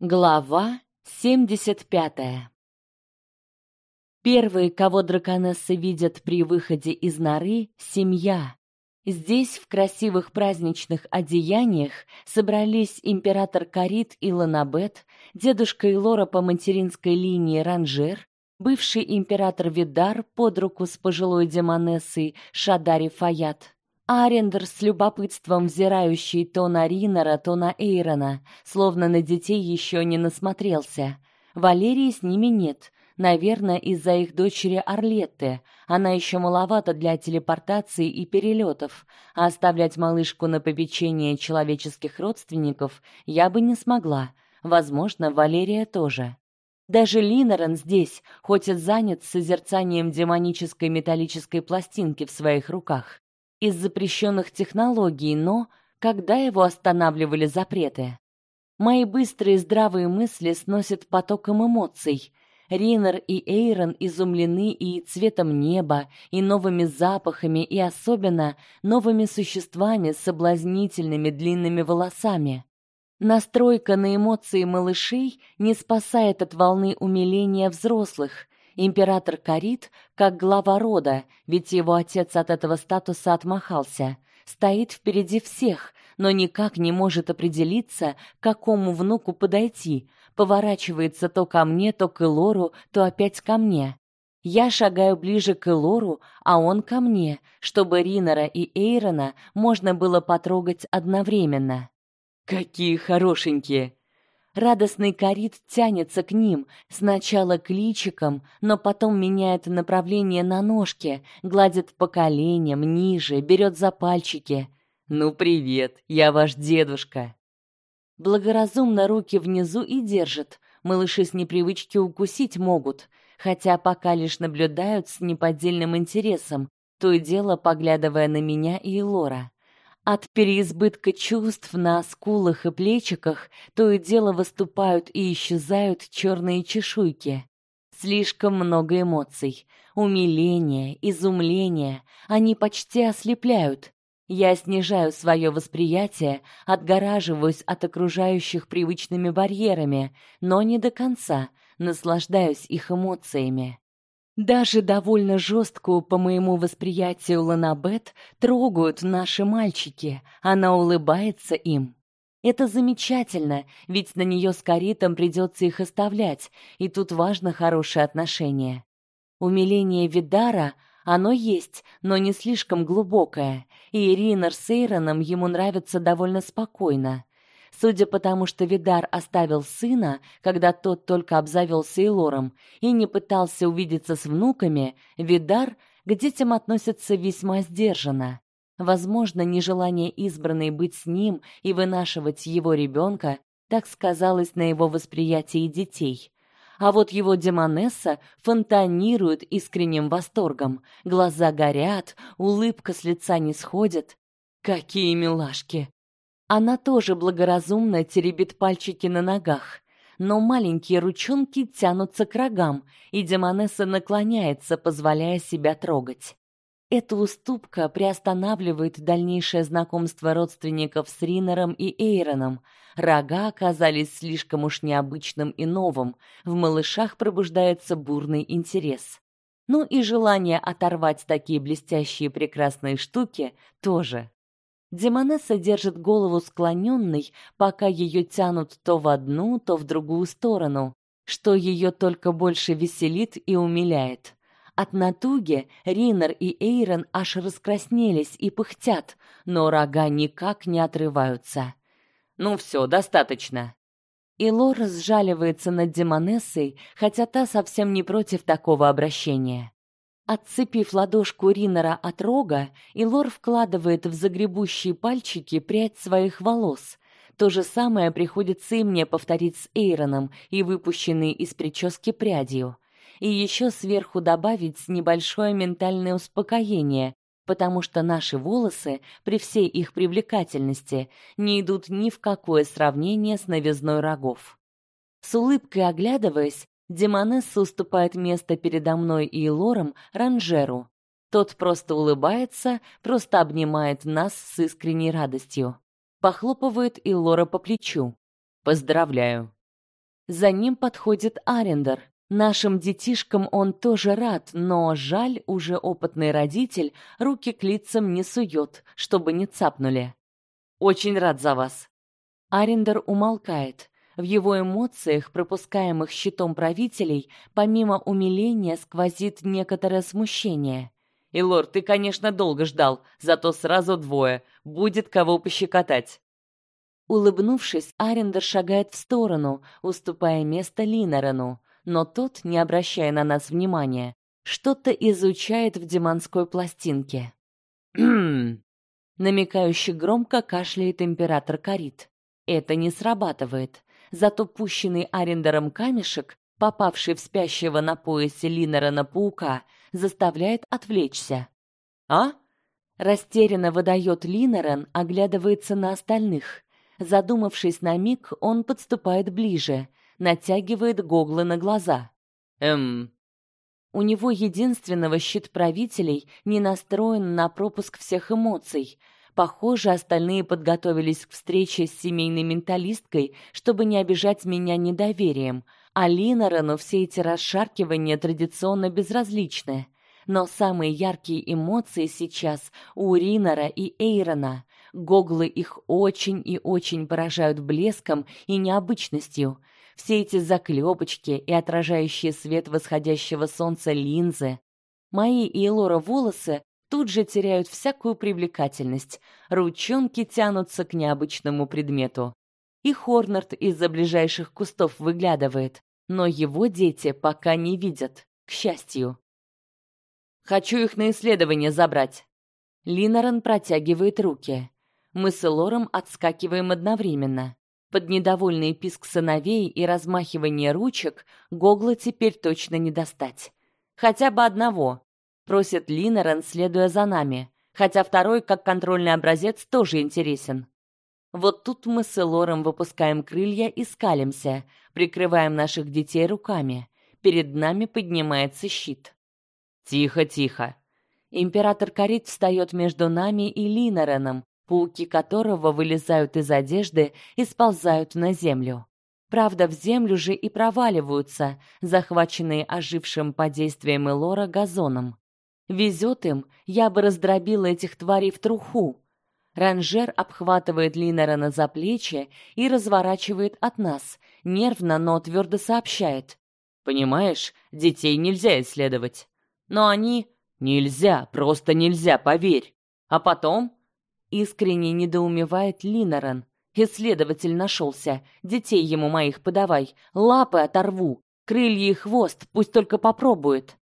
Глава 75. Первые, кого драконессы видят при выходе из норы семья. Здесь в красивых праздничных одеяниях собрались император Карит и Ланабет, дедушка Илора по материнской линии Ранжер, бывший император Видар под руку с пожилой демонессой Шадари Фаят, Арендер с любопытством взирающий то на Ринера, то на Эйрона, словно на детей еще не насмотрелся. Валерии с ними нет, наверное, из-за их дочери Орлетты. Она еще маловата для телепортации и перелетов, а оставлять малышку на попечение человеческих родственников я бы не смогла. Возможно, Валерия тоже. Даже Линорен здесь, хоть и занят созерцанием демонической металлической пластинки в своих руках из запрещенных технологий, но когда его останавливали запреты? Мои быстрые здравые мысли сносят потоком эмоций. Ринер и Эйрон изумлены и цветом неба, и новыми запахами, и особенно новыми существами с соблазнительными длинными волосами. Настройка на эмоции малышей не спасает от волны умиления взрослых, Император Карит, как глава рода, ведь его отец от этого статуса отмахался, стоит впереди всех, но никак не может определиться, к какому внуку подойти. Поворачивается то ко мне, то к Элору, то опять ко мне. Я шагаю ближе к Элору, а он ко мне, чтобы Ринера и Эйрона можно было потрогать одновременно. Какие хорошенькие, Радостный корит тянется к ним, сначала к личикам, но потом меняет направление на ножки, гладит по коленям, ниже, берет за пальчики. «Ну, привет, я ваш дедушка!» Благоразумно руки внизу и держит. Малыши с непривычки укусить могут, хотя пока лишь наблюдают с неподдельным интересом, то и дело поглядывая на меня и Лора. От переизбытка чувств на скулах и плечиках то и дело выступают и исчезают черные чешуйки. Слишком много эмоций, умиления, изумления, они почти ослепляют. Я снижаю свое восприятие, отгораживаюсь от окружающих привычными барьерами, но не до конца, наслаждаюсь их эмоциями. Даже довольно жесткую по моему восприятию Ланабет трогают наши мальчики. Она улыбается им. Это замечательно, ведь на нее с Каритом придется их оставлять, и тут важно хорошее отношение. Умиление Видара оно есть, но не слишком глубокое, и Ирина с Эйроном ему нравится довольно спокойно. Судя по тому, что Видар оставил сына, когда тот только обзавелся Илором, и не пытался увидеться с внуками, Видар к детям относится весьма сдержанно. Возможно, нежелание избранной быть с ним и вынашивать его ребенка так сказалось на его восприятии детей. А вот его демонесса фонтанирует искренним восторгом. Глаза горят, улыбка с лица не сходит. Какие милашки! Она тоже благоразумно теребит пальчики на ногах, но маленькие ручонки тянутся к рогам, и Демонесса наклоняется, позволяя себя трогать. Эта уступка приостанавливает дальнейшее знакомство родственников с Ринером и Эйроном. Рога оказались слишком уж необычным и новым. В малышах пробуждается бурный интерес. Ну и желание оторвать такие блестящие прекрасные штуки тоже. Демонесса держит голову склоненной, пока ее тянут то в одну, то в другую сторону, что ее только больше веселит и умиляет. От натуги Ринер и Эйрон аж раскраснелись и пыхтят, но рога никак не отрываются. Ну все, достаточно. И Лор сжаливается над Демонессой, хотя та совсем не против такого обращения. Отцепив ладошку Ринера от рога, Илор вкладывает в загребущие пальчики прядь своих волос. То же самое приходится и мне повторить с Эйроном и выпущенной из прически прядью. И еще сверху добавить небольшое ментальное успокоение, потому что наши волосы, при всей их привлекательности, не идут ни в какое сравнение с новизной рогов. С улыбкой оглядываясь, Демонесса уступает место передо мной и Лором Ранжеру. Тот просто улыбается, просто обнимает нас с искренней радостью. Похлопывает и Лора по плечу. Поздравляю. За ним подходит Арендер. Нашим детишкам он тоже рад, но жаль, уже опытный родитель руки к лицам не сует, чтобы не цапнули. Очень рад за вас. Арендер умолкает. В его эмоциях, пропускаемых щитом правителей, помимо умиления сквозит некоторое смущение. Илор, ты, конечно, долго ждал, зато сразу двое. Будет кого пощекотать. Улыбнувшись, Арендер шагает в сторону, уступая место Линорану, но тот, не обращая на нас внимания, что-то изучает в демонской пластинке. Хм. Намекающе громко кашляет император Карит. Это не срабатывает. Зато пущенный Арендером камешек, попавший в спящего на поясе Линорана паука, заставляет отвлечься. А? Растерянно выдает Линоран, оглядывается на остальных. Задумавшись на миг, он подступает ближе, натягивает гоглы на глаза. Эм. У него единственного щит правителей не настроен на пропуск всех эмоций. Похоже, остальные подготовились к встрече с семейной менталисткой, чтобы не обижать меня недоверием. А Линорану все эти расшаркивания традиционно безразличны. Но самые яркие эмоции сейчас у Ринора и Эйрона. Гоглы их очень и очень поражают блеском и необычностью. Все эти заклепочки и отражающие свет восходящего солнца линзы. Мои и Элора волосы тут же теряют всякую привлекательность. Ручонки тянутся к необычному предмету. И Хорнард из-за ближайших кустов выглядывает, но его дети пока не видят, к счастью. Хочу их на исследование забрать. Линоран протягивает руки. Мы с Лором отскакиваем одновременно. Под недовольный писк сыновей и размахивание ручек Гогла теперь точно не достать. Хотя бы одного, просит Линоран, следуя за нами, хотя второй, как контрольный образец, тоже интересен. Вот тут мы с Лором выпускаем крылья и скалимся, прикрываем наших детей руками. Перед нами поднимается щит. Тихо, тихо. Император Карит встает между нами и Линореном, пауки которого вылезают из одежды и сползают на землю. Правда, в землю же и проваливаются, захваченные ожившим под действием Элора газоном. Везет им, я бы раздробила этих тварей в труху. Ранжер обхватывает Линорена за плечи и разворачивает от нас, нервно, но твердо сообщает: "Понимаешь, детей нельзя исследовать. Но они нельзя, просто нельзя, поверь. А потом искренне недоумевает Линоран. Исследователь нашелся. Детей ему моих подавай, лапы оторву, крылья и хвост, пусть только попробует.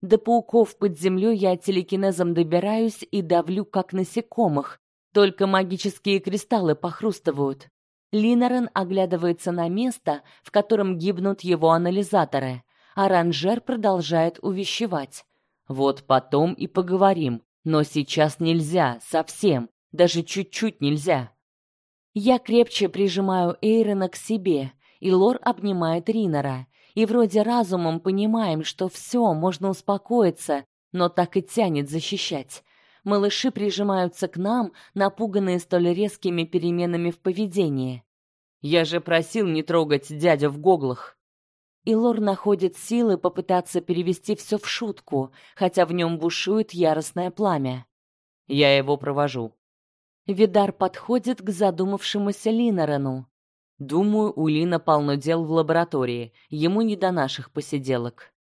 До пауков под землей я телекинезом добираюсь и давлю как насекомых. Только магические кристаллы похрустывают. Линорен оглядывается на место, в котором гибнут его анализаторы. Оранжер продолжает увещевать. Вот потом и поговорим, но сейчас нельзя, совсем, даже чуть-чуть нельзя. Я крепче прижимаю Эйрона к себе, и Лор обнимает Ринора. И вроде разумом понимаем, что все, можно успокоиться, но так и тянет защищать. Малыши прижимаются к нам, напуганные столь резкими переменами в поведении. Я же просил не трогать дядю в гоглах и Лор находит силы попытаться перевести все в шутку, хотя в нем бушует яростное пламя. Я его провожу. Видар подходит к задумавшемуся Линорану. Думаю, у Лина полно дел в лаборатории, ему не до наших посиделок.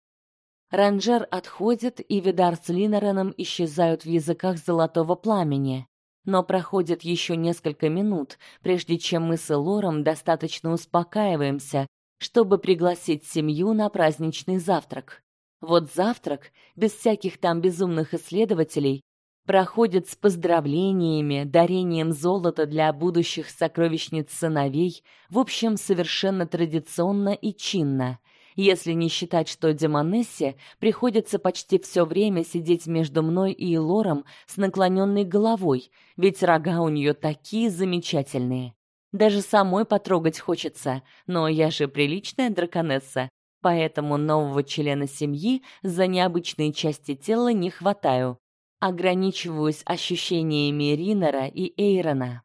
Ранжер отходит, и Видар с Линораном исчезают в языках золотого пламени. Но проходит еще несколько минут, прежде чем мы с Лором достаточно успокаиваемся чтобы пригласить семью на праздничный завтрак. Вот завтрак, без всяких там безумных исследователей, проходит с поздравлениями, дарением золота для будущих сокровищниц сыновей, в общем, совершенно традиционно и чинно. Если не считать, что Демонессе приходится почти все время сидеть между мной и Лором с наклоненной головой, ведь рога у нее такие замечательные. Даже самой потрогать хочется, но я же приличная драконесса, поэтому нового члена семьи за необычные части тела не хватаю. Ограничиваюсь ощущениями Ринера и Эйрона.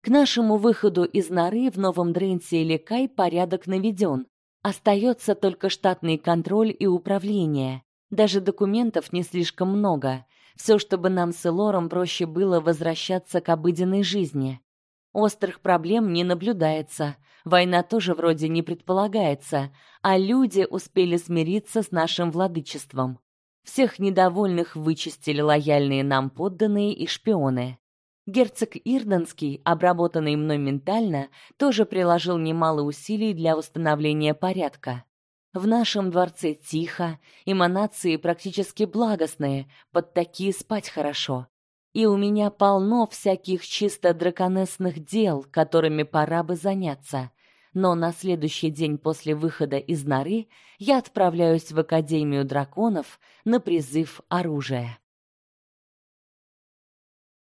К нашему выходу из норы в Новом Дренсе или Кай порядок наведен. Остается только штатный контроль и управление. Даже документов не слишком много. Все, чтобы нам с Элором проще было возвращаться к обыденной жизни. Острых проблем не наблюдается. Война тоже вроде не предполагается, а люди успели смириться с нашим владычеством. Всех недовольных вычистили лояльные нам подданные и шпионы. Герцог Ирденский, обработанный мной ментально, тоже приложил немало усилий для установления порядка. В нашем дворце тихо, эманации практически благостные, под такие спать хорошо. И у меня полно всяких чисто драконесных дел, которыми пора бы заняться. Но на следующий день после выхода из норы я отправляюсь в Академию драконов на призыв оружия.